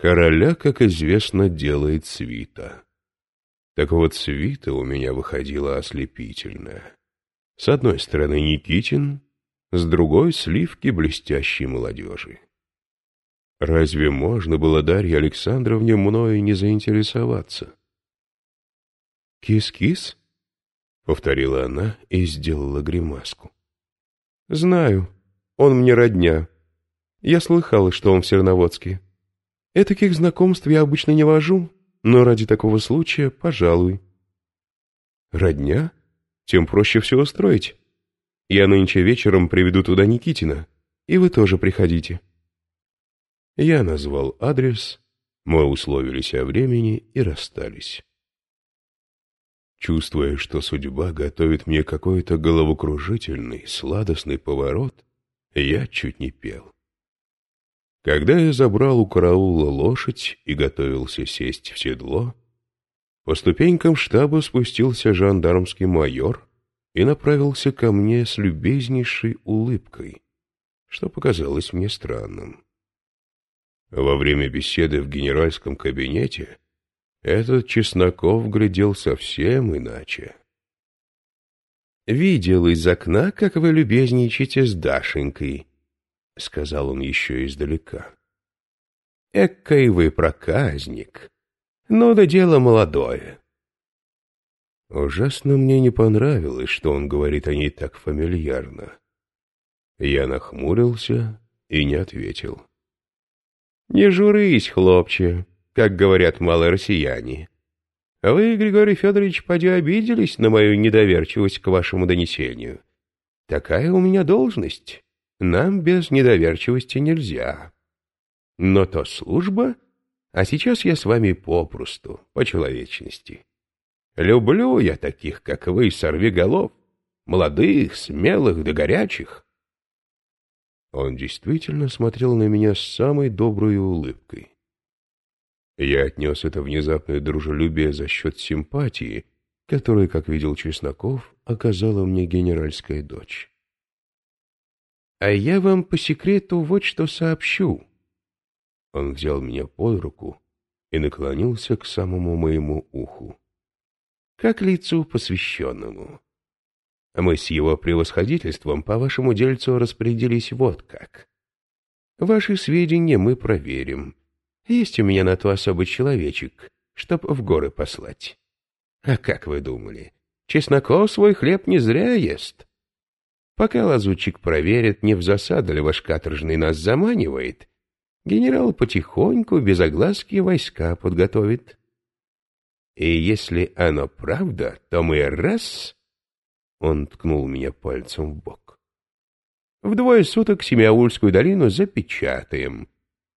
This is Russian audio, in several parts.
Короля, как известно, делает свита. Так вот, свита у меня выходила ослепительная. С одной стороны Никитин, с другой — сливки блестящей молодежи. Разве можно было Дарье Александровне мною не заинтересоваться? «Кис-кис?» — повторила она и сделала гримаску. «Знаю, он мне родня. Я слыхала, что он в Серноводске. Этаких знакомств я обычно не вожу, но ради такого случая, пожалуй». «Родня? Тем проще все устроить. Я нынче вечером приведу туда Никитина, и вы тоже приходите». Я назвал адрес, мы условились о времени и расстались. Чувствуя, что судьба готовит мне какой-то головокружительный, сладостный поворот, я чуть не пел. Когда я забрал у караула лошадь и готовился сесть в седло, по ступенькам штаба спустился жандармский майор и направился ко мне с любезнейшей улыбкой, что показалось мне странным. Во время беседы в генеральском кабинете этот Чесноков глядел совсем иначе. «Видел из окна, как вы любезничаете с Дашенькой», — сказал он еще издалека. «Эккой вы проказник. Ну да дело молодое». Ужасно мне не понравилось, что он говорит о ней так фамильярно. Я нахмурился и не ответил. «Не журись, хлопче», как говорят малые россияне. Вы, Григорий Федорович, поди обиделись на мою недоверчивость к вашему донесению. Такая у меня должность. Нам без недоверчивости нельзя. Но то служба, а сейчас я с вами попросту, по человечности. Люблю я таких, как вы, сорвиголов, молодых, смелых да горячих. Он действительно смотрел на меня с самой доброй улыбкой. Я отнес это внезапное дружелюбие за счет симпатии, которую, как видел Чесноков, оказала мне генеральская дочь. «А я вам по секрету вот что сообщу». Он взял меня под руку и наклонился к самому моему уху. «Как лицу посвященному. Мы с его превосходительством по вашему дельцу распорядились вот как. Ваши сведения мы проверим» Есть у меня на то особый человечек, чтоб в горы послать. А как вы думали, Чесноков свой хлеб не зря ест? Пока лазутчик проверит, не в засаду ли ваш каторжный нас заманивает, генерал потихоньку, без огласки, войска подготовит. И если оно правда, то мы раз... Он ткнул меня пальцем в бок. Вдвое суток Семиаульскую долину запечатаем,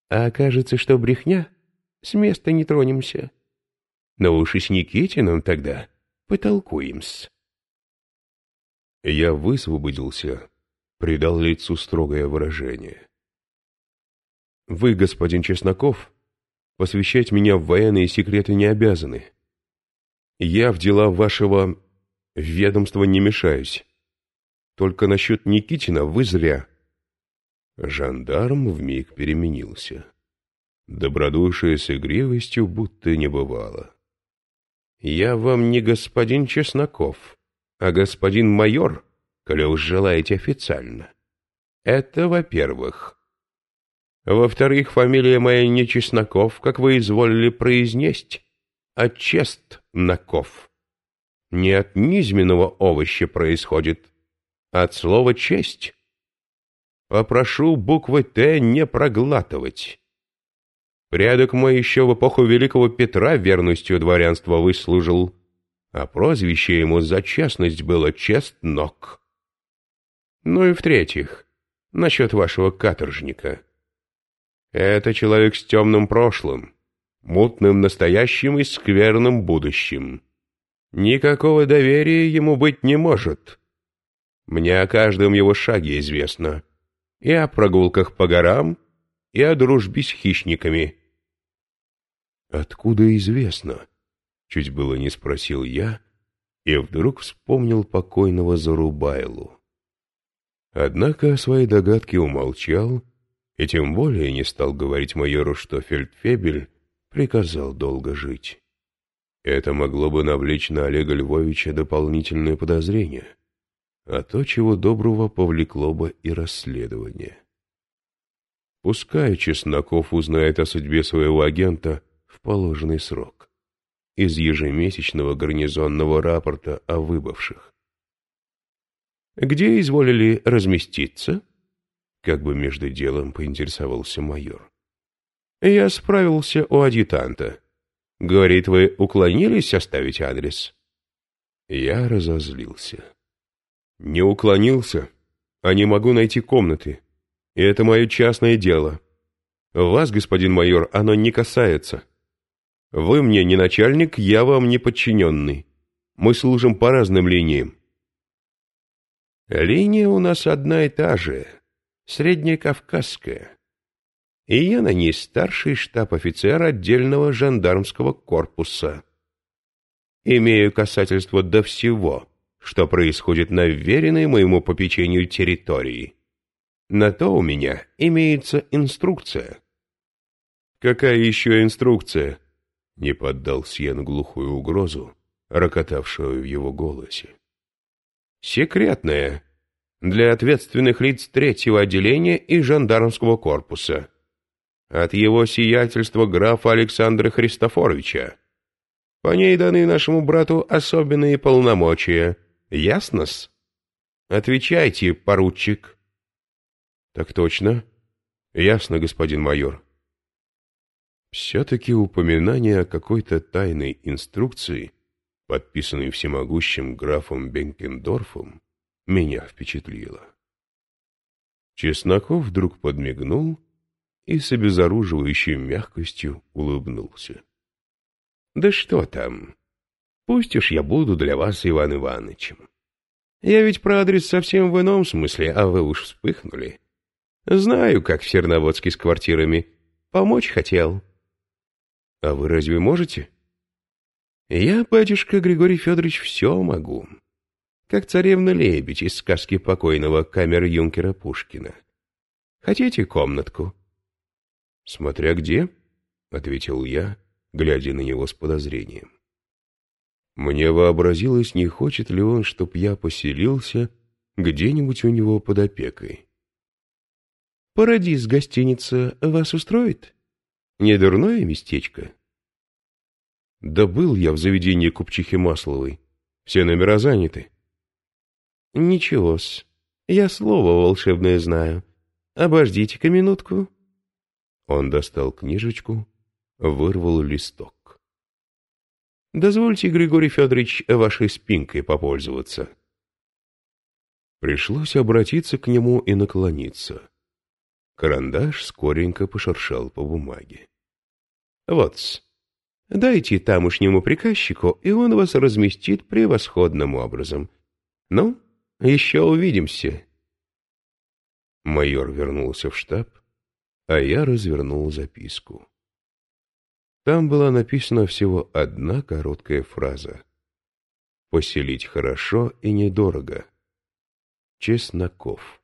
а окажется, что брехня, с места не тронемся. Но уж и с Никитиным тогда потолкуем-с. Я высвободился, придал лицу строгое выражение. Вы, господин Чесноков, посвящать меня в военные секреты не обязаны. Я в дела вашего ведомства не мешаюсь. Только насчет Никитина вы зря. Жандарм вмиг переменился. Добродушие с игривостью будто не бывало. «Я вам не господин Чесноков, а господин майор, коли уж желаете официально. Это во-первых. Во-вторых, фамилия моя не Чесноков, как вы изволили произнесть, а Честнаков. Не от низменного овоща происходит, а от слова «честь». Попрошу буквы «Т» не проглатывать. Предок мой еще в эпоху Великого Петра верностью дворянства выслужил, а прозвище ему за честность было Честнок. Ну и в-третьих, насчет вашего каторжника. Это человек с темным прошлым, мутным настоящим и скверным будущим. Никакого доверия ему быть не может. Мне о каждом его шаге известно и о прогулках по горам, и о дружбе с хищниками. «Откуда известно?» — чуть было не спросил я, и вдруг вспомнил покойного Зарубайлу. Однако о своей догадке умолчал и тем более не стал говорить майору, что фельдфебель приказал долго жить. Это могло бы навлечь на Олега Львовича дополнительные подозрения, а то, чего доброго, повлекло бы и расследование. Пускай Чесноков узнает о судьбе своего агента в положенный срок из ежемесячного гарнизонного рапорта о выбывших. «Где изволили разместиться?» Как бы между делом поинтересовался майор. «Я справился у адъютанта. Говорит, вы уклонились оставить адрес?» Я разозлился. «Не уклонился, а не могу найти комнаты. И это мое частное дело. Вас, господин майор, оно не касается. Вы мне не начальник, я вам не подчиненный. Мы служим по разным линиям». «Линия у нас одна и та же, среднекавказская, и я на ней старший штаб-офицер отдельного жандармского корпуса. Имею касательство до всего, что происходит на вверенной моему попечению территории. На то у меня имеется инструкция. Какая еще инструкция? Не поддал Сьен глухую угрозу, рокотавшую в его голосе. Секретная, для ответственных лиц третьего отделения и жандармского корпуса. От его сиятельства графа Александра Христофоровича. По ней даны нашему брату особенные полномочия. Ясно-с? Отвечайте, поручик. Так точно. Ясно, господин майор. Все-таки упоминание о какой-то тайной инструкции, подписанной всемогущим графом Бенкендорфом, меня впечатлило. Чесноков вдруг подмигнул и с обезоруживающей мягкостью улыбнулся. — Да что там? Пусть уж я буду для вас Иван Иванычем. Я ведь про адрес совсем в ином смысле, а вы уж вспыхнули. Знаю, как в Серноводске с квартирами. Помочь хотел. — А вы разве можете? — Я, батюшка Григорий Федорович, все могу как царевна-лебедь из сказки покойного камер-юнкера Пушкина. Хотите комнатку? — Смотря где, — ответил я, глядя на него с подозрением. Мне вообразилось, не хочет ли он, чтоб я поселился где-нибудь у него под опекой. — Парадис гостиница вас устроит? Не дурное местечко? — Да был я в заведении купчихи Масловой. Все номера заняты. «Ничего-с, я слово волшебное знаю. Обождите-ка минутку». Он достал книжечку, вырвал листок. «Дозвольте, Григорий Федорович, вашей спинкой попользоваться». Пришлось обратиться к нему и наклониться. Карандаш скоренько пошуршал по бумаге. «Вот-с, дайте тамошнему приказчику, и он вас разместит превосходным образом. Ну, еще увидимся. Майор вернулся в штаб, а я развернул записку. Там была написана всего одна короткая фраза. «Поселить хорошо и недорого. Чесноков».